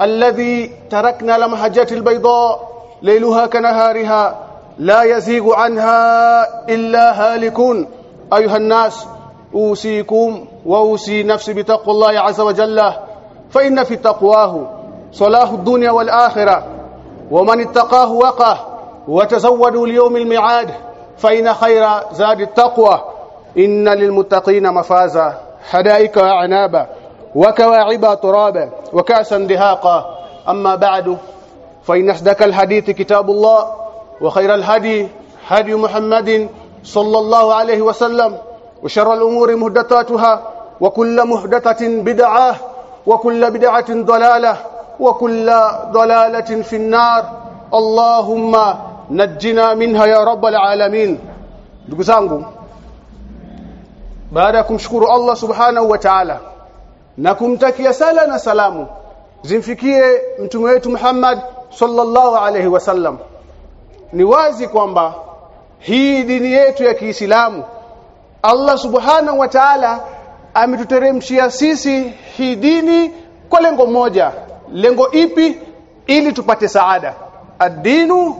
الذي تركنا لمحجة البيضاء ليلها كنهارها لا يزيغ عنها إلا هالكون. أيها الناس أوصيكم وأوصي نفسي بتقوى الله عز وجل فإن في تقواه صلاح الدنيا والآخرة ومن اتقاه وقاه وتزودوا ليوم الميعاد فإن خير زاد التقوى. إن للمتقين مفازا. حدائق وأعنابا وكواعب ترابا وكأسا دهاقا. أما بعد فإن أصدق الحديث كتاب الله وخير الهدي هدي محمد صلى الله عليه وسلم وشر الأمور محدثاتها وكل محدثة بدعة وكل بدعة ضلالة وكل ضلالة في النار. اللهم نجنا منها يا رب العالمين. Ya kumshukuru Allah subhanahu wa ta'ala na kumtakia sala na salamu zimfikie mtume wetu Muhammad sallallahu alaihi wasallam ni wazi kwamba hii dini yetu ya Kiislamu Allah subhanahu wa ta'ala ametuteremshia sisi hii dini kwa lengo moja. Lengo ipi? Ili tupate saada. Ad-dinu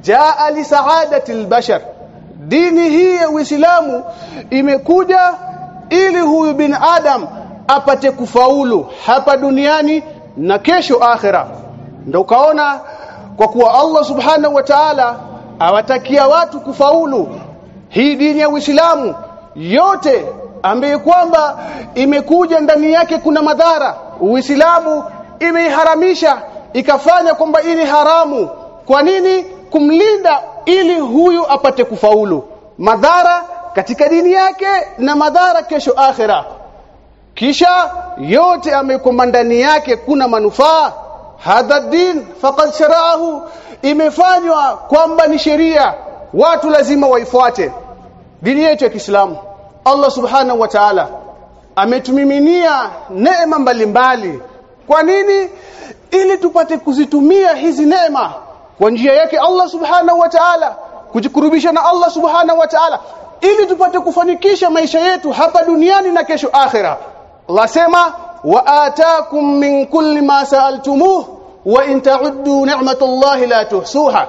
jaa li saadati al-bashar. Dini hii ya Uislamu imekuja ili huyu bin Adam apate kufaulu hapa duniani na kesho akhera. Ndio ukaona kwa kuwa Allah subhanahu wa ta'ala awatakia watu kufaulu. Hii dini ya Uislamu yote ambaye kwamba imekuja ndani yake kuna madhara Uislamu imeiharamisha ikafanya kwamba ili haramu. Kwa nini? Kumlinda ili huyu apate kufaulu. Madhara katika dini yake na madhara kesho akhira kisha yote amekomba ndani yake kuna manufaa. Hadha din faqad sharaahu. Imefanywa kwamba ni sheria. Watu lazima waifuate. Dini yetu ya Kiislamu Allah subhanahu wa ta'ala ametumiminia neema mbalimbali. Kwa nini? Ili tupate kuzitumia hizi neema kwa njia yake Allah subhanahu wa ta'ala kujikurubisha na Allah subhanahu wa ta'ala ili tupate kufanikisha maisha yetu hapa duniani na kesho akhira Allah sema wa ataakum min kulli ma sa'altumuh wa in ta'uddu ni'matallahi la tuhsuha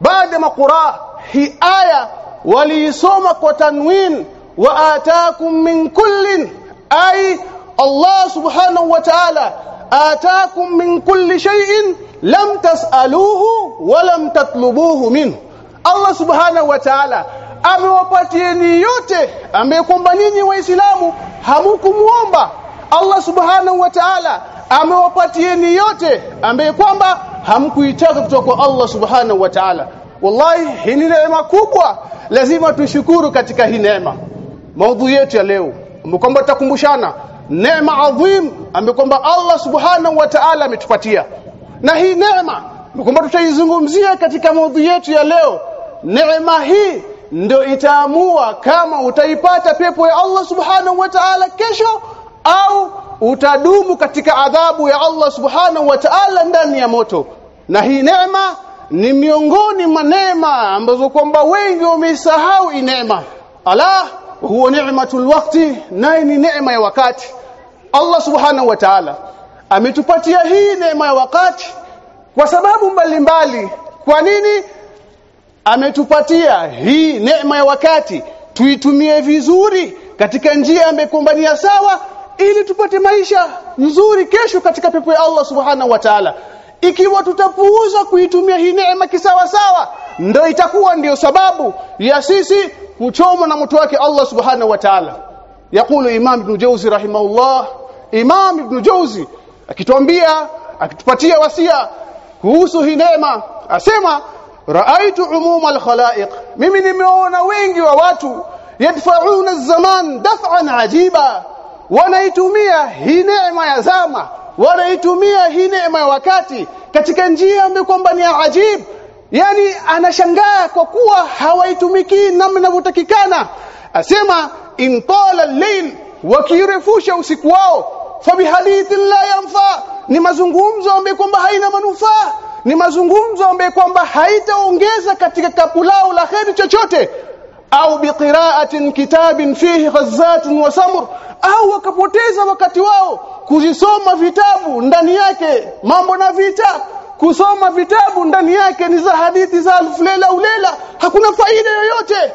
baada maqura hi aya waliisoma kwa tanwin wa ataakum min kullin ay Allah subhanahu wa ta'ala ataakum min kulli shay'in lam tas'aluhu wa lam tatlubuhu minhu Allah subhanahu wa ta'ala amewapatieni yote ambaye kwamba ninyi waislamu hamukumuomba. Allah subhanahu wa ta'ala amewapatieni yote ambaye kwamba hamkuitaka kutoka kwa Allah subhanahu wa ta'ala. Wallahi hii ni neema kubwa. Lazima tushukuru katika hii neema. Maudhu yetu ya leo kwamba tutakumbushana. Neema adhim ambayo kwamba Allah subhanahu wa ta'ala ametupatia. Na hii neema kwamba tutaizungumzia katika maudhu yetu ya leo. Neema hii ndio itaamua kama utaipata pepo ya Allah subhanahu wa ta'ala kesho au utadumu katika adhabu ya Allah subhanahu wa ta'ala ndani ya moto. Na hii neema ni miongoni mwa neema ambazo kwamba wengi wamesahau neema. Ala huwa ni'matul waqti naye ni neema ya wakati. Allah subhanahu wa ta'ala ametupatia hii neema ya wakati kwa sababu mbalimbali. Kwa nini ametupatia hii neema ya wakati. Tuitumie vizuri katika njia amekumbania sawa ili tupate maisha nzuri kesho katika pepo ya Allah subhanahu wa ta'ala. Ikiwa tutapuuza kuitumia hii neema kisawa sawa ndio itakuwa ndiyo sababu ya sisi kuchomwa na moto wake Allah subhanahu wa ta'ala. Yakulu imam ibn jawzi rahimahullah imam ibn jawzi akituambia akitupatia wasia kuhusu hii neema asema raaitu umuma alkhalaiq. Mimi nimeona wengi wa watu yadfauna zaman daf'an ajiba. Wanaitumia hii neema ya zama wanaitumia hii neema ya wakati katika njia ambayo kwamba ni ajib. Yani anashangaa kwa kuwa hawaitumiki namna inavyotakikana. Asema in tala al-layl wakirefusha usiku wao fabihadithi la yanfa. Ni mazungumzo ambayo kwamba haina manufaa ni mazungumzo ambayo kwamba haitaongeza katika kapu lao la kheri chochote. Au biqira'atin kitabin fihi ghazzatun wa samur. Au wakapoteza wakati wao kuzisoma vitabu ndani yake. Mambo na vita. Kusoma vitabu ndani yake ni za hadithi za alfulela ulela. Hakuna faida yoyote.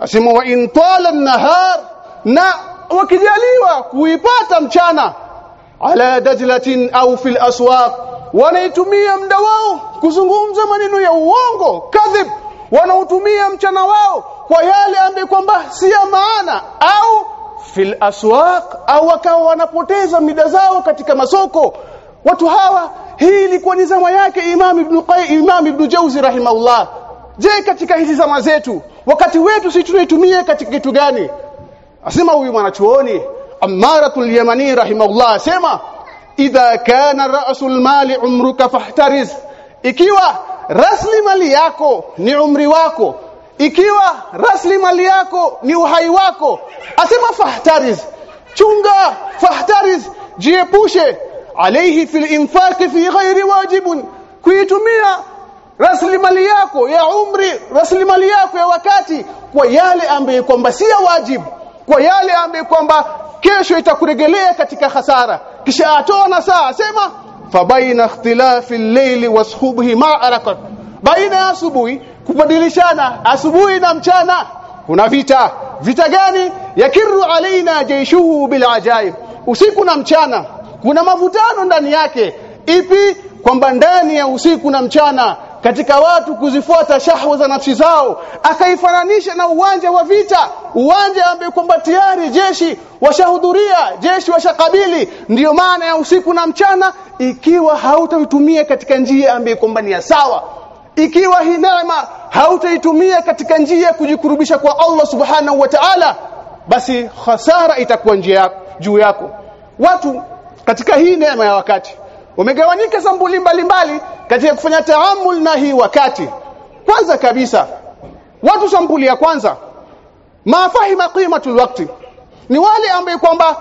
Asimu wa in tala nahar na wakijaliwa kuipata mchana. Ala dajlatin au fil aswaq wanaitumia muda wao kuzungumza maneno ya uongo kadhib. Wanaotumia mchana wao kwa yale ambaye kwamba si ya maana au fil aswaq au wakawa wanapoteza mida zao katika masoko. Watu hawa hii ilikuwa ni zama yake Imam Ibn Qayyim Imam Ibn Jauzi rahimahullah. Je katika hizi zama zetu wakati wetu sisi tunaitumia katika kitu gani? Asema huyu mwanachuoni Ammaratul Yamani rahimahullah asema idha kana ra'sul mali umruka fahtariz ikiwa rasilimali yako ni umri wako ikiwa rasilimali yako ni uhai wako asema fahtariz chunga fahtariz jiepushe. Alayhi fil infaqi fi ghairi wajibun. Kuitumia rasilimali yako ya umri rasilimali yako ya wakati kwa yale ambaye kwamba si wajibu kwa yale ambaye kwamba kesho itakuregelea katika hasara kisha atoa na saa asema fabaina ikhtilafi al-layli wa subhi ma'arakat baina ya asubuhi kubadilishana asubuhi na mchana. Kuna vita. Vita gani? Yakiru alaina jaishuhu bil ajaib. Usiku na mchana. Kuna mavutano ndani yake. Ipi? Kwamba ndani ya usiku na mchana katika watu kuzifuata shahwa za nafsi zao akaifananisha na uwanja wa vita uwanja ambao kwamba tayari jeshi washahudhuria jeshi washakabili. Ndiyo maana ya usiku na mchana ikiwa hautaitumia katika njia ambayo kwamba ni sawa ikiwa hii neema hautaitumia katika njia ya kujikurubisha kwa Allah subhanahu wa ta'ala basi hasara itakuwa njia juu yako. Watu katika hii neema ya wakati wamegawanyika sambuli mbalimbali katika kufanya taamul na hii wakati. Kwanza kabisa watu sampuli ya kwanza mafahima qimatul waqti ni wale ambao kwamba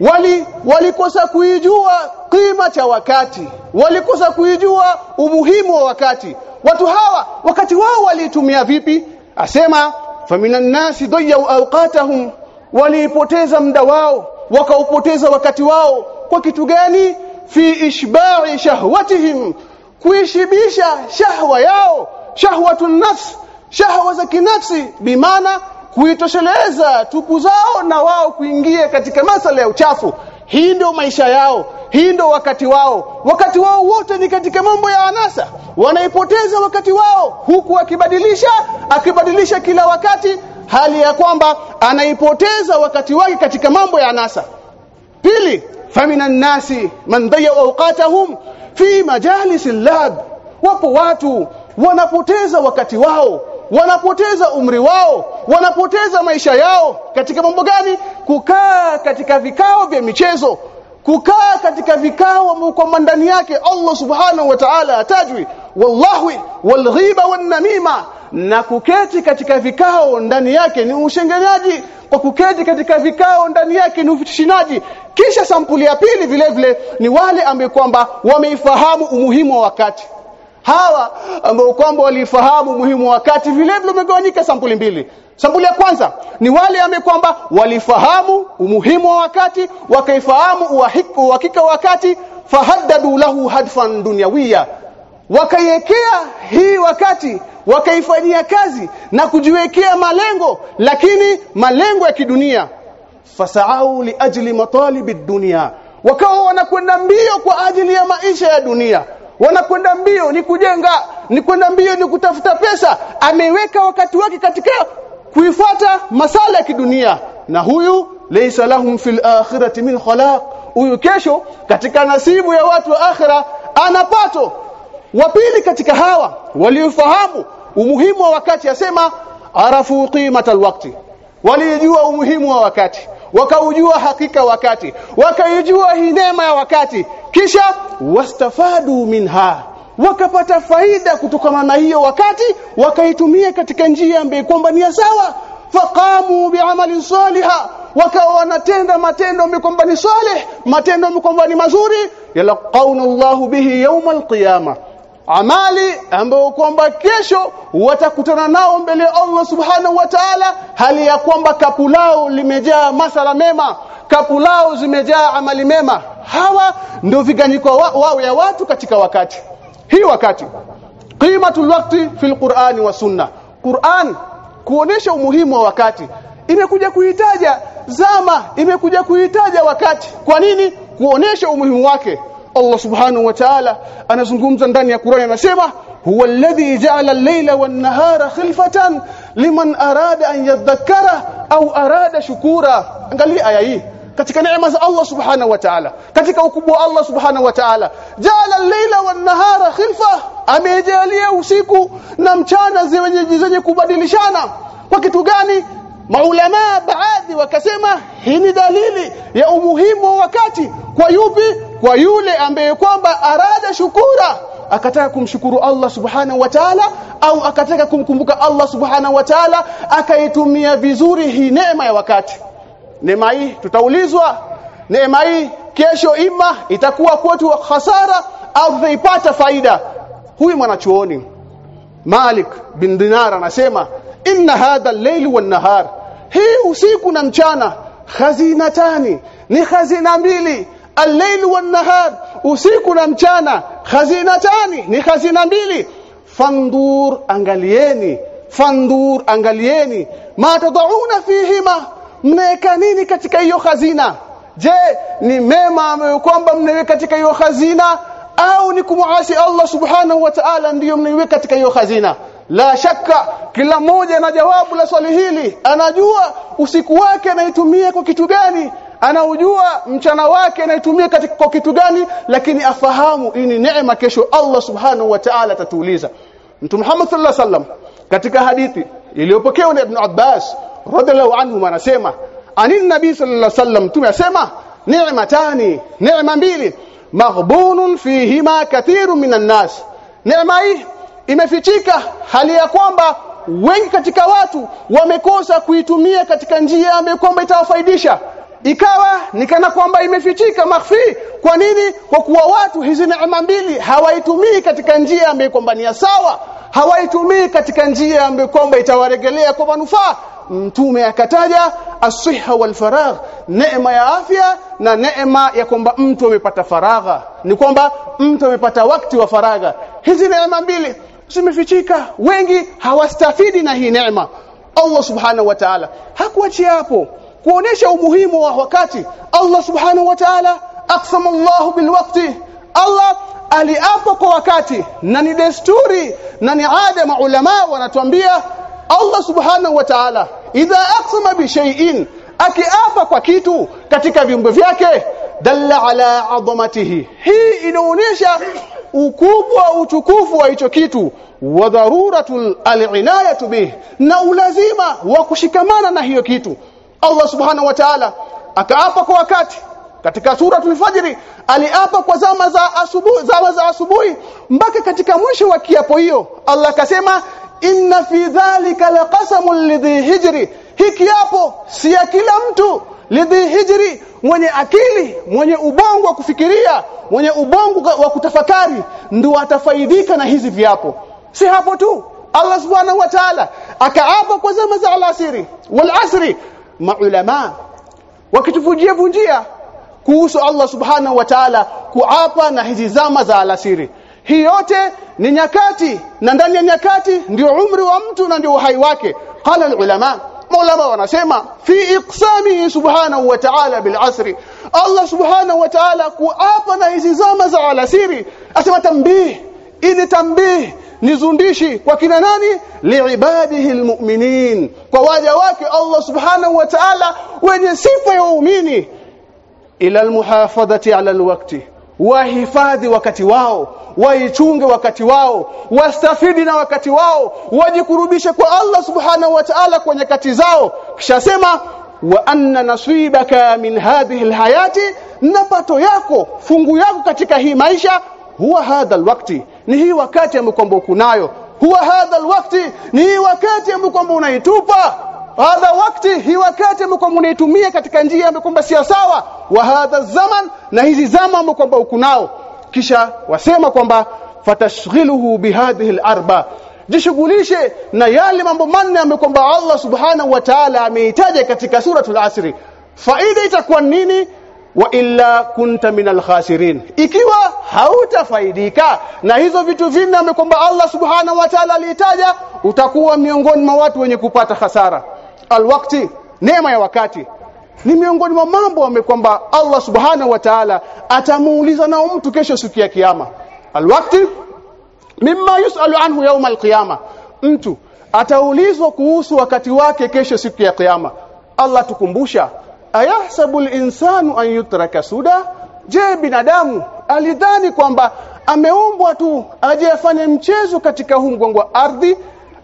wali walikosa kuijua kima cha wakati. Walikosa kuijua umuhimu wa wakati. Watu hawa wakati wao walitumia vipi? Asema faminan nasi dayyu awqatahum. Waliipoteza muda wao wakaupoteza wakati wao. Kwa kitu gani? Fi ishba'i shahwatihim kuishibisha shahwa yao shahwatun nafs shahwa za kinafsi bimaana kuitosheleza tupu zao na wao kuingia katika masala ya uchafu. Hii ndio maisha yao hii ndio wakati wao. Wakati wao wote ni katika mambo ya anasa. Wanaipoteza wakati wao huku akibadilisha akibadilisha kila wakati hali ya kwamba anaipoteza wakati wake katika mambo ya anasa. Pili famina nasi man ضيع awqatahum fi majalis lab wapo watu wanapoteza wakati wao wanapoteza umri wao wanapoteza maisha yao. Katika mambo gani? Kukaa katika vikao vya michezo. Kukaa katika vikao kwa ndani yake Allah subhanahu wa ta'ala atajwi wallahi walghiba wanamima na kuketi katika vikao ndani yake. Ni ushengenaji kwa kuketi katika vikao ndani yake ni ufitishinaji kisha sampuli ya pili vile vile ni wale ambao kwamba wameifahamu umuhimu wa wakati. Hawa ambao kwamba walifahamu umuhimu wa wakati vile vile wamegawanyika sampuli mbili. Sampuli ya kwanza ni wale ambao kwamba walifahamu umuhimu wa wakati wakaifahamu uhakika wa wakati fahaddadu lahu hadfan dunyawiya. Wakaiwekea hii wakati wakaifanyia kazi na kujiwekea malengo lakini malengo ya kidunia. Fasaau liajli matalibi dunia wakawa wanakwenda mbio kwa ajili ya maisha ya dunia. Wanakwenda mbio ni kujenga ni kwenda mbio ni kutafuta pesa. Ameweka wakati wake katika kuifuata masala ya kidunia. Na huyu laysa lahum fil akhirati min khalaq. Huyu kesho katika nasibu ya watu wa akhira anapato wa pili katika hawa waliofahamu umuhimu wa wakati asema arafu qimata alwaqti walijua umuhimu wa wakati wakaujua hakika wakati wakaijua hii neema ya wakati. Kisha wastafadu minha wakapata faida kutokana na hiyo wakati wakaitumia katika njia ambayo kwamba ni sawa. Faqamu bi'amali saliha wakawa wanatenda matendo ambayo kwamba ni salih matendo ambayo kwamba ni mazuri. Yalqauna Allahu bihi yawmal alqiyama amali ambayo kwamba kesho watakutana nao mbele ya Allah subhanahu wa ta'ala hali ya kwamba kapu lao limejaa masala mema kapu lao zimejaa amali mema. Hawa ndio viganyiko wao wa ya watu katika wakati. Hii wakati qimatul waqti fil qur'ani wa sunna Qur'an kuonesha umuhimu wa wakati. Imekuja kuitaja zama imekuja kuitaja wakati. Kwa nini? Kuonesha umuhimu wake Allah subhanahu wa ta'ala anazungumza ndani ya Qur'an anasema huwa alladhi ja'ala al-layla wan-nahara khilfatan liman arada an yadhakkara au arada shukura angalia aya hii katika neema za Allah subhanahu wa ta'ala katika ukubwa wa Allah subhanahu wa ta'ala ja'ala al-layla wan-nahara khilfa amejalia usiku na mchana zenye zenye kubadilishana kwa kitu gani maulama baadhi wakasema hii ni dalili ya umuhimu wa wakati. Kwa yupi? Kwa yule ambaye kwamba arada shukura. Akataka kumshukuru Allah subhanahu wa ta'ala au akataka kumkumbuka Allah subhanahu wa ta'ala akaitumia vizuri hii neema ya wakati. Neema hii tutaulizwa. Neema hii kesho ima itakuwa kwetu hasara au tutaipata faida. Huyu mwanachuoni Malik bin Dinar anasema inna hadha al-layl wan-nahar hii usiku na mchana khazinatani ni khazina mbili al-layl wan-nahar usiku na mchana khazinatani ni khazina mbili. Fandur angalieni. Fandur angalieni. Ma tadauna fihima mnaweka nini katika hiyo khazina? Je ni mema ambayo kwamba mnaweka katika hiyo khazina au ni kumuasi Allah subhanahu wa ta'ala ndiyo mnaiweka katika hiyo khazina la shaka kila mmoja na jawabu la swali hili. Anajua usiku wake anaitumia kwa kitu gani? Anaujua mchana wake anaitumia kwa kitu gani? Lakini afahamu hii ni neema kesho Allah subhanahu wa ta'ala atatuuliza. Mtume Muhammad sallallahu alaihi wasallam katika hadithi iliyopokewa na Ibn Abbas radhiallahu anhu anasema anin nabii sallallahu alaihi wasallam mtume asema ni'matani neema mbili maghbunun fihima kathiru minan nas. Neema hii imefichika hali ya kwamba wengi katika watu wamekosa kuitumia katika njia ambayo kwamba itawafaidisha. Ikawa nikana kwamba imefichika makhfi kwa nini? Kwa kuwa watu hizi neema mbili hawaitumii katika njia ambayo kwamba ni sawa. Hawaitumii katika njia ambayo kwamba itawaregelea kwa manufaa. Mtume akataja asiha wal faragh neema ya afya na neema ya kwamba mtu amepata faragha. Ni kwamba mtu amepata wakati wa faragha. Hizi neema mbili zimefichika. Wengi hawastafidi na hii neema. Allah subhanahu wa ta'ala. Hakuachia hapo. Kuonesha umuhimu wa wakati. Allah subhanahu wa ta'ala aqsama Allah bilwaqti. Allah aliapa kwa wakati. Na ni desturi na ni ada maulama wanatuambia. Allah subhanahu wa ta'ala idha aqsama bi shay'in akiapa kwa kitu katika viumbe vyake dalla ala adhamatihi hii inaonyesha ukubwa utukufu wa hicho kitu wa dharuratul alinayatu bih na ulazima wa kushikamana na hiyo kitu. Allah subhanahu wa ta'ala akaapa kwa wakati katika suratul fajri aliapa kwa zama za asubuhi zama za asubuhi mpaka katika mwisho wa kiapo hiyo Allah akasema inna fi dhalika laqasamul lidhi hijri hiki hapo si ya kila mtu lidhi hijri mwenye akili mwenye ubongo wa kufikiria mwenye ubongo wa kutafakari ndio atafaidika na hizi viapo. Si hapo tu. Allah subhanahu wa ta'ala akaapa kwa zama za alasiri wal asri maulama wakitufujia vunjia kuhusu Allah subhanahu wa ta'ala kuapa na hizi zama za alasiri. Hii yote ni nyakati na ndani ya nyakati ndio umri wa mtu na ndio uhai wake. Qala ulama maulama wanasema fi iqsamihi subhanahu wa ta'ala bil asri Allah subhanahu wa ta'ala kuapa na hizi zama za alasiri asema tambih ili tambih nizundishi kwa kina nani? Liibadihi almu'minin kwa waja wake Allah subhanahu wa ta'ala wenye sifa ya waumini. Ila almuhafadhati ala alwaqti wahifadhi wakati wao. Waichunge wakati wao. Wastafidi na wakati wao. Wajikurubishe kwa Allah subhanahu wa ta'ala kwa nyakati zao. Kisha sema wa anna nasibaka min hadhihi alhayati napato yako fungu yako katika hii maisha huwa hadha alwakti ni hii wakati ambao kwamba huwa hadha alwakti ni hii wakati ambao kwamba unaitupa hadha wakati hii wakati ambao kwamba unaitumia katika njia ambayo kwamba si sawa wa hadha zaman na hizi zama ambazo kwamba uko nao. Kisha wasema kwamba fatashghiluhu bihadhihi alarba. Jishughulishe na yale mambo manne ambayo kwamba Allah subhanahu wa ta'ala ameitaja katika suratul asri. Faida itakuwa nini? Wa illa kunta minal khasirin. Ikiwa hautafaidika na hizo vitu vinne ambayo kwamba Allah subhanahu wa ta'ala aliitaja utakuwa miongoni mwa watu wenye kupata hasara alwakti neema ya wakati. Ni miongoni mwa mambo ambayo kwamba Allah subhanahu wa ta'ala atamuuliza nao mtu kesho siku ya kiyama. Alwakti mimma yusalu anhu yawm alqiyama mtu ataulizwa kuhusu wakati wake kesho siku ya kiyama. Allah tukumbusha ayahsabu linsanu an yutraka suda? Je binadamu alidhani kwamba ameumbwa tu aje afanye mchezo katika huu mgongo ardhi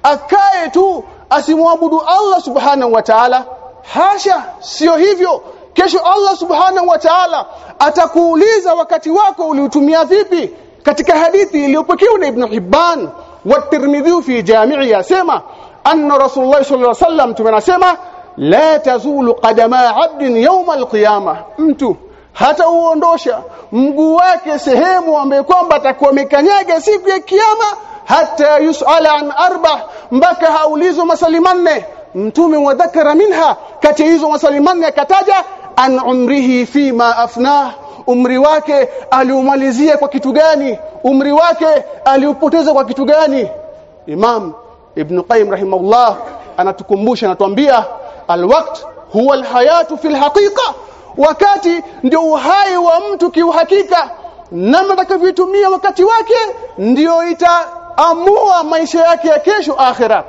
akae tu asimwabudu Allah subhanahu wa ta'ala. Hasha sio hivyo. Kesho Allah subhanahu wa ta'ala atakuuliza wakati wako uliutumia vipi. Katika hadithi iliyopokewa na Ibn Hibban wa Tirmidhi fi jami'i yasema anna Rasulullah sallallahu alaihi wasallam tumenasema la tazulu qadama 'abdin yawm al-qiyama. Mtu hata uondosha mguu wake sehemu ambayo kwamba atakuwa amekanyaga siku ya kiyama hata yusala an arba mpaka haulizo maswali manne. Mtume wadhakara minha kati hizo maswali manne akataja an umrihi fi ma afnah umri wake aliumalizia kwa kitu gani? Umri wake aliupoteza kwa kitu gani? Imam ibn qayyim rahimahullah anatukumbusha anatuambia alwaqt huwa alhayatu fil haqiqa wakati ndio uhai wa mtu kiuhakika. Namna atakavyotumia wakati wake ndio itaamua maisha yake ya kesho akhira.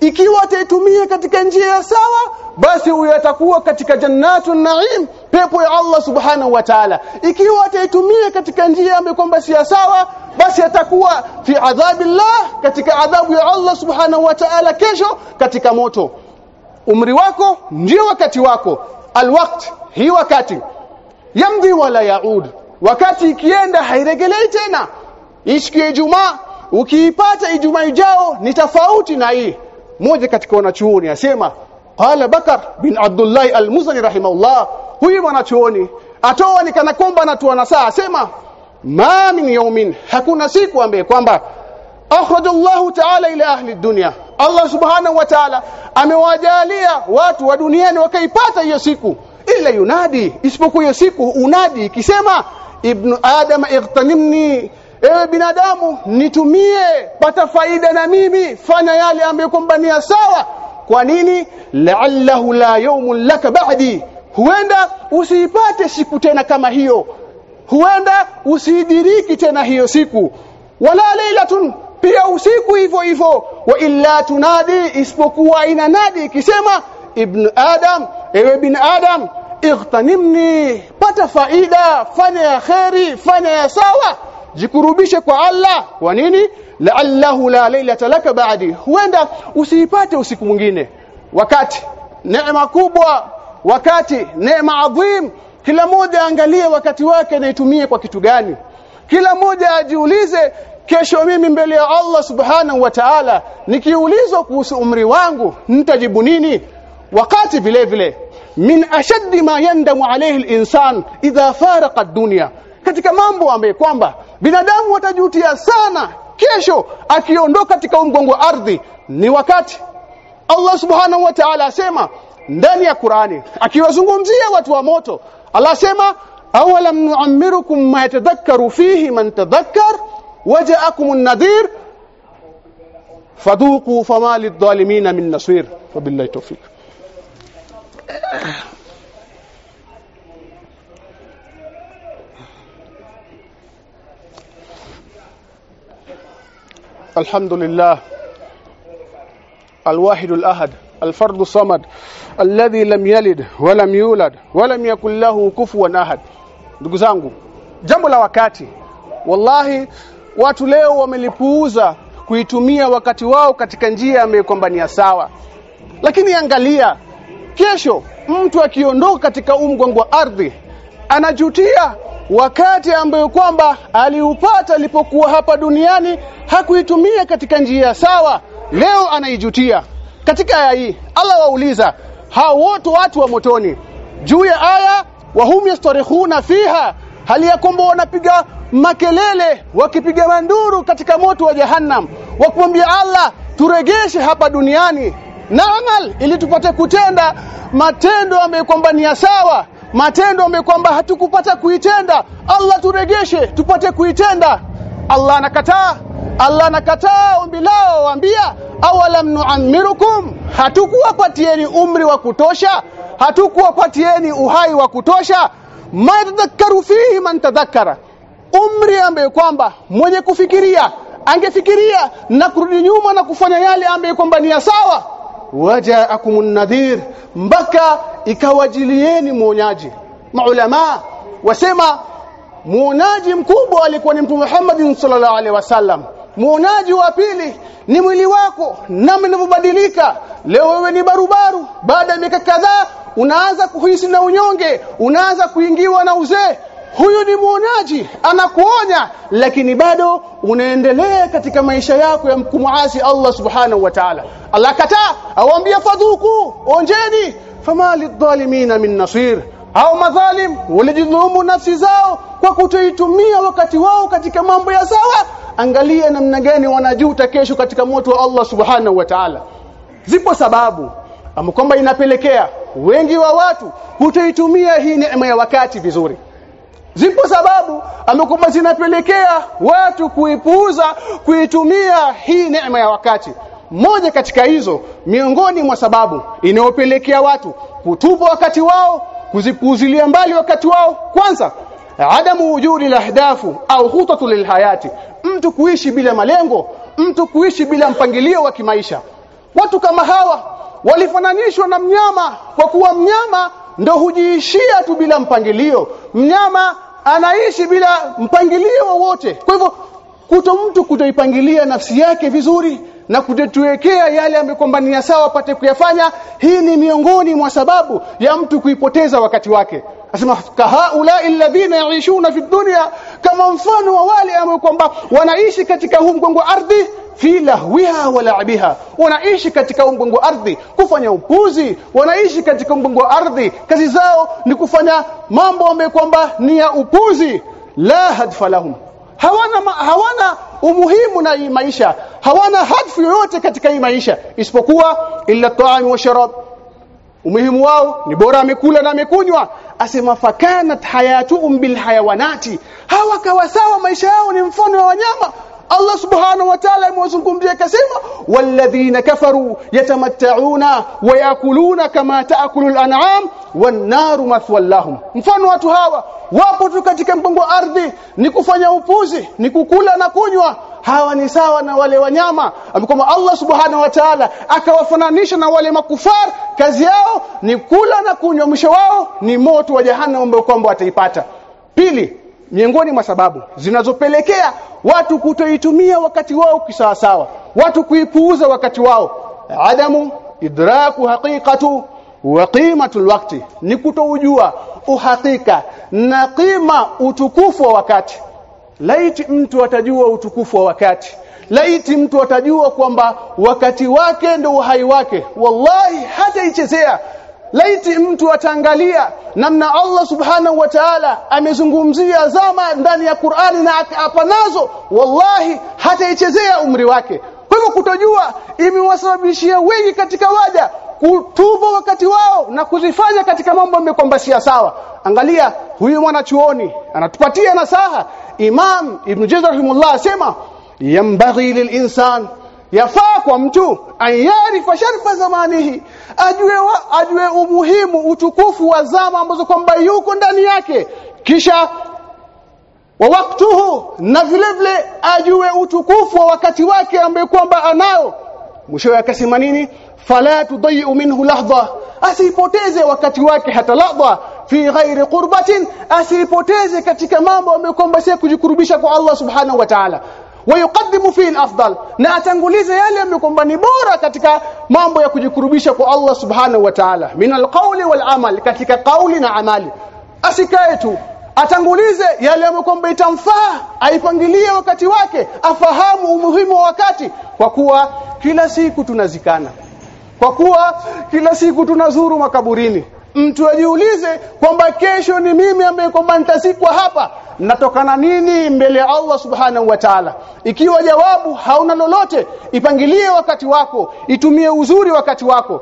Ikiwa ataitumia katika njia ya sawa basi huyo atakuwa katika jannatun naim pepo ya Allah subhanahu wa ta'ala. Ikiwa ataitumia katika njia ambayo kwamba si sawa basi atakuwa fi adhabillah katika adhabu ya Allah subhanahu wa ta'ala kesho katika moto. Umri wako ndio wakati wako. Alwaqt hii wakati. Yamdi wala yaud. Wakati ikienda hairegelei tena. Ishikie Ijumaa ukiipata Ijumaa ijao ni tofauti na hii. Mmoja katika wanachuoni asema qala Bakar bin Abdullah al-Muzani rahimahullah. Huyu mwanachuoni atoa ni kana kwamba anatoa nasaa asema ma min yawmin. Hakuna siku ambaye kwamba akhraja Allah ta'ala ila ahli dunya. Allah subhanahu wa ta'ala amewajalia watu wa duniani wakaipata hiyo siku. Ila yunadi isipokuwa hiyo siku unadi ikisema ibnu adam igtanimni ewe binadamu nitumie pata faida na mimi. Fanya yale ambayo kwamba ni sawa. Kwa nini? La'allahu la yawmun laka ba'di. Huenda usiipate siku tena kama hiyo. Huenda usidiriki tena hiyo siku. Wala lailatun pia usiku hivyo hivyo. Wa illa tunadi isipokuwa ina nadi ikisema ibn adam ewe bin adam ightanimni pata faida fanya ya khairi fanya ya sawa jikurubishe kwa Allah. Kwa nini? La'allahu la lailata laka ba'di. Huenda usiipate usiku mwingine. Wakati neema kubwa wakati neema adhim. Kila mmoja angalie wakati wake naitumie kwa kitu gani. Kila mmoja ajiulize kesho mimi mbele ya Allah subhanahu wa ta'ala nikiulizwa kuhusu umri wangu nitajibu nini? Wakati vile vile min ashaddi ma yandamu alayhi al-insan idha faraqa ad-dunya katika mambo ambayo kwamba binadamu watajutia sana kesho akiondoka katika mgongo wa ardhi ni wakati. Allah subhanahu wa ta'ala asema ndani ya Qur'ani akiwazungumzia watu wa moto Allah asema awalam nu'ammirukum ma yatadhakkaru fihi man tadhakkar waja'akum an-nadhir fadhuqu fama lidh-dhalimin min nasir. Wabillahi tawfiq الحمد لله الواحد الأحد الفرد الصمد الذي لم يلد ولم يولد ولم يكن له كفوا أحد ndugu zangu jambo la wakati wallahi watu leo wamelipuuza kuitumia wakati wao katika njia ambayo kwamba ni sawa lakini angalia kesho mtu akiondoka katika umgongo wa ardhi anajutia wakati ambayo kwamba aliupata alipokuwa hapa duniani hakuitumia katika njia sawa. Leo anaijutia. Katika aya hii Allah wauliza hao wote watu wa motoni juu ya aya wahum yastarihuna fiha hali ya kwamba wanapiga makelele wakipiga manduru katika moto wa jahannam wakumwambia Allah turegeshe hapa duniani na amal ili tupate kutenda matendo ambayo kwamba ni sawa matendo ambayo kwamba hatukupata kuitenda. Allah turegeshe tupate kuitenda. Allah nakataa Allah anakataa ombi lao waambia awalam nu'ammirukum? Hatukuwapatieni umri wa kutosha hatukuwapatieni uhai wa kutosha. Madhakkaru fihi man tadhakkara. Umri ambaye kwamba mwenye kufikiria angefikiria na kurudi nyuma na kufanya yale ambaye kwamba ni sawa wajaakumun nadhir mbaka ikawajilieni muonyaji. Maulama wasema muonaji mkubwa alikuwa ni mtume Muhammad sallallahu alaihi wasallam. Muonaji wa pili ni mwili wako namna unavyobadilika leo wewe ni barubaru. Baada ya miaka kadhaa unaanza kuhisi na unyonge unaanza kuingiwa na uzee huyu ni muonaji anakuonya lakini bado unaendelea katika maisha yako ya kumuasi Allah subhanahu wa ta'ala. Allah kataa awambia fadhuku onjeni. Fama lidhalimina min nasir. Au madhalim walijidhulumu nafsi zao kwa kutoitumia wakati wao katika mambo ya sawa. Angalia namna gani wanajuta kesho katika moto wa Allah subhanahu wa ta'ala. Zipo sababu ama kwamba inapelekea wengi wa watu kutoitumia hii neema ya wakati vizuri zipo sababu amekuwa zinapelekea watu kuipuuza kuitumia hii neema ya wakati. Moja katika hizo miongoni mwa sababu inayopelekea watu kutupa wakati wao kuzipuuzilia mbali wakati wao kwanza adamu wujudi lahdafu au khutatu lilhayati. Mtu kuishi bila malengo mtu kuishi bila mpangilio wa kimaisha. Watu kama hawa walifananishwa na mnyama kwa kuwa mnyama ndo hujiishia tu bila mpangilio. Mnyama anaishi bila mpangilio wowote. Kwa hivyo kuto mtu kutoipangilia nafsi yake vizuri na kutetuwekea yale ambayo kwamba ni sawa apate kuyafanya. Hii ni miongoni mwa sababu ya mtu kuipoteza wakati wake. Asema kahaula alladhina yaishuna fi dunya kama mfano wa wale ambao kwamba wanaishi katika huu mgongo ardhi fi lahwiha wa labiha. Wanaishi katika mgongo ardhi kufanya upuzi wanaishi katika mgongo ardhi. Kazi zao ni kufanya mambo ambayo kwamba ni ya upuzi. La hadfa lahum hawana ma, hawana umuhimu na hii maisha. Hawana hadfu yoyote katika hii maisha. Isipokuwa illa ta'am wa sharab. Umuhimu wao ni bora amekula na amekunywa. Asema fakanat hayatuhum bil hayawanati hawa kawasawa maisha yao ni mfano wa wanyama Allah subhanahu wa ta'ala amewazungumzia akasema walladhina kafaru yatamatta'una wa yakuluna kama ta'kulu al-an'am wan naru mathwallahum mfano watu hawa wapo tu katika mgongo ardhi ni kufanya upuzi ni kukula na kunywa. Hawa ni sawa na wale wanyama amekoma Allah subhanahu wa ta'ala akawafananisha na wale makufar. Kazi yao ni kula na kunywa mwisho wao ni moto wa jahannam ambao kwamba wataipata. Pili miongoni mwa sababu zinazopelekea watu kutoitumia wakati wao kisawasawa watu kuipuuza wakati wao. Adamu idraku haqiqatu wa qimatu alwaqti ni kutoujua uhakika na qima utukufu wa wakati. Laiti mtu atajua utukufu wa wakati laiti mtu atajua kwamba wakati wake ndio uhai wake wallahi hataichezea laiti mtu ataangalia namna Allah subhanahu wa ta'ala amezungumzia zama ndani ya Qur'ani na hapa nazo wallahi hataichezea umri wake. Kwa hivyo kutojua imewasababishia wengi katika waja kutupa wakati wao na kuzifanya katika mambo ambayo si sawa. Angalia huyu mwanachuoni anatupatia nasaha. Imam Ibn Jazar rahimullah asema yambaghi lilinsan yafaa kwa mtu ayarifa sharfa zamanihi ajue wa, ajue umuhimu utukufu wa zama ambazo kwamba yuko ndani yake. Kisha wa waktuhu na vile vile ajue utukufu wa wakati wake ambaye kwamba anao. Mwisho akasema nini? Fala tudayyu minhu lahdha asipoteze wakati wake hata lahdha fi ghairi qurbatin. Asipoteze katika mambo ambayo kwamba si kujikurubisha kwa Allah subhanahu wa ta'ala wayuqaddimu fihi al-afdal. Na atangulize yale ambayo ni bora katika mambo ya kujikurubisha kwa Allah subhanahu wa ta'ala. Min al-qawli wal amal katika kauli na amali. Asikae tu. Atangulize yale kwamba itamfaa aipangilie wakati wake afahamu umuhimu wa wakati. Kwa kuwa kila siku tunazikana. Kwa kuwa kila siku tunazuru makaburini mtu ajiulize kwamba kesho ni mimi ambaye kwamba nitazikwa hapa. Natokana nini mbele ya Allah subhanahu wa ta'ala? Ikiwa jawabu hauna lolote ipangilie wakati wako itumie uzuri wakati wako.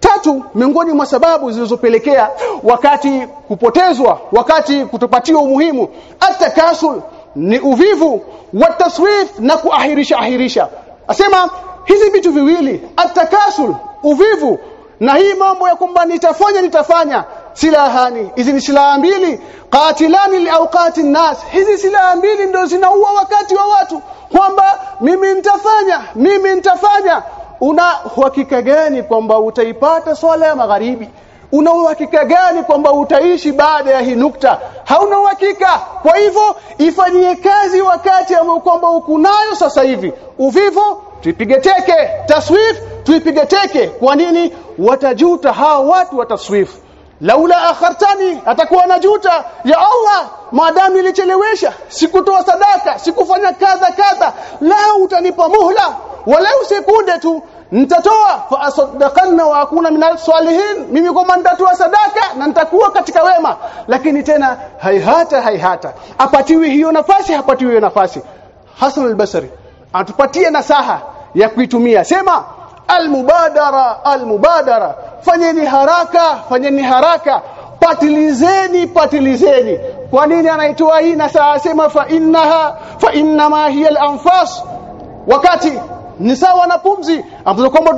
Tatu miongoni mwa sababu zilizopelekea wakati kupotezwa wakati kutopatiwa umuhimu atakasul ni uvivu wa taswif na kuahirisha ahirisha. Asema hizi vitu viwili atakasul uvivu na hii mambo ya kwamba nitafanya nitafanya silahani hizi ni silaha mbili. Qatilani liawqati nnas. Hizi silaha mbili ndio zinaua wakati wa watu. Kwamba mimi nitafanya mimi nitafanya. Una uhakika gani kwamba utaipata swala ya magharibi? Una uhakika gani kwamba utaishi baada ya hii nukta? Hauna uhakika. Kwa hivyo ifanyie kazi wakati ambao kwamba ukunayo sasa hivi. Uvivu tupige teke. Taswif tuipige teke kwa nini watajuta hawa watu wataswifu laula akhartani atakuwa najuta ya Allah maadamu ilichelewesha sikutoa sadaka sikufanya kadha kadha la utanipa muhla walau sekunde tu nitatoa. Fa asaddaqanna wa akuna min salihin mimi kama nitatoa sadaka na nitakuwa katika wema. Lakini tena haihata haihata. Apatiwi hiyo nafasi hapatiwi hiyo nafasi. Hasan al-Basri atupatie nasaha ya kuitumia. Sema almubadara almubadara fanyeni haraka fanyeni haraka patilizeni patilizeni kwa nini anaitoa hii nasaha sema fa innaha fa innama hiya al-anfas wakati ni sawa na pumzi ambazo kwamba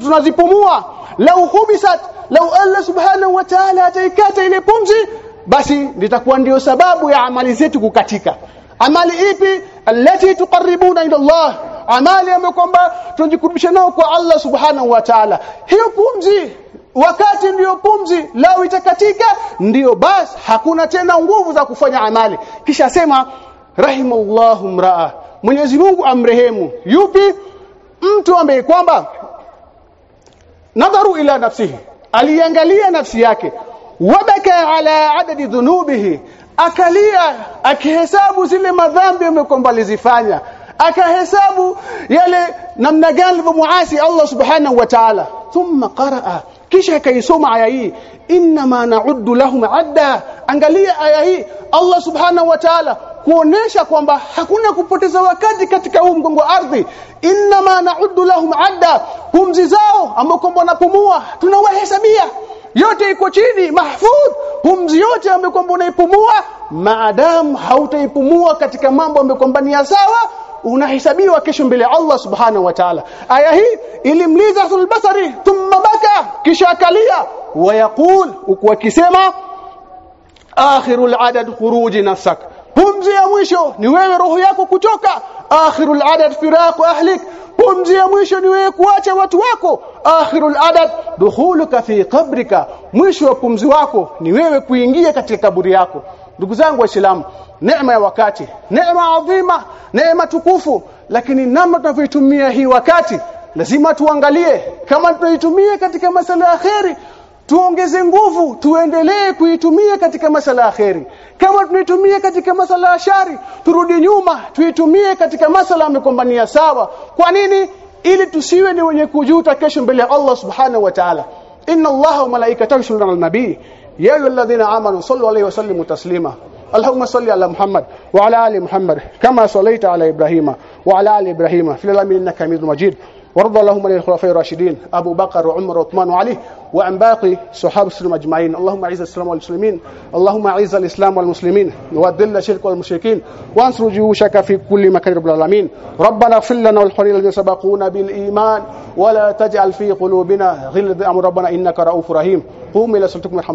tunazipumua lau hubisat lau Allah subhanahu wa ta'ala ataikata ile pumzi basi litakuwa ndio sababu ya amali zetu kukatika amali ipi alati tuqarribuna ila Allah amali ambayo kwamba tunajikurubisha nao kwa Allah subhanahu wa ta'ala. Hiyo pumzi wakati ndiyo pumzi lao itakatika ndiyo basi hakuna tena nguvu za kufanya amali. Kisha sema rahimallahu mraa Mwenyezi Mungu amrehemu. Yupi? Mtu ambaye kwamba nadharu ila nafsihi aliangalia nafsi yake. Wabaka ala adadi dhunubihi akalia akihesabu zile madhambi amekwamba alizifanya akahesabu yale namna gani alivyomuasi Allah subhanahu wa ta'ala. Thumma qaraa. Kisha akaisoma aya hii inna ma na'uddu lahum adda. Angalia aya hii Allah subhanahu wa ta'ala kuonesha kwamba hakuna kupoteza wakati katika huu mgongo ardhi. Ma na'uddu lahum adda. Pumzi zao ambao kwamba wanapumua tunawahesabia. Yote iko chini mahfudh. Pumzi yote ambayo kwamba unaipumua maadamu hautaipumua katika mambo ambayo ni sawa unahesabiwa kesho mbele ya Allah subhanahu wa ta'ala. Aya hii ilimliza sulbasari thumma baka kisha akalia. Wayaqul ukuwa kisema akhirul adad khuruji nafsak. Pumzi ya mwisho ni wewe roho yako kutoka. Akhirul adad firaqu ahlik. Pumzi ya mwisho ni wewe kuacha watu wako. Akhirul adad dukhuluka fi qabrika. Mwisho wa pumzi wako ni wewe kuingia katika kaburi yako. Ndugu zangu waislamu neema ya wakati neema adhima neema tukufu. Lakini namna tunavyoitumia hii wakati lazima tuangalie. Kama tunaitumia katika masala ya tuongeze nguvu tuendelee kuitumia katika masala ya kheri. Kama tunaitumia katika masala ya shari turudi nyuma tuitumie katika masala amekombania sawa. Kwa nini? Ili tusiwe ni wenye kujuta kesho mbele ya Allah subhanahu wa ta'ala. Inna Allah wa malaikatahu yusalluna ala nabii. Ya ayyuhalladhina amanu sallu alayhi wa sallimu taslima اللهم صل على محمد وعلى آل محمد كما صليت على إبراهيم وعلى آل إبراهيم في العالمين إنك حميد مجيد. وارض اللهم عن الخلفاء الراشدين أبو بكر وعمر وعثمان وعلي وعن باقي صحابة السلام أجمعين. اللهم أعز الإسلام والمسلمين. اللهم أعز الإسلام والمسلمين. وذل الشرك والمشركين. وانصر جيوشك في كل مكان رب العالمين. ربنا اغفر لنا وللحرين الذين سبقونا بالإيمان. ولا تجعل في قلوبنا غل ربنا إنك رؤوف رحيم. قوم إلى صلاتكم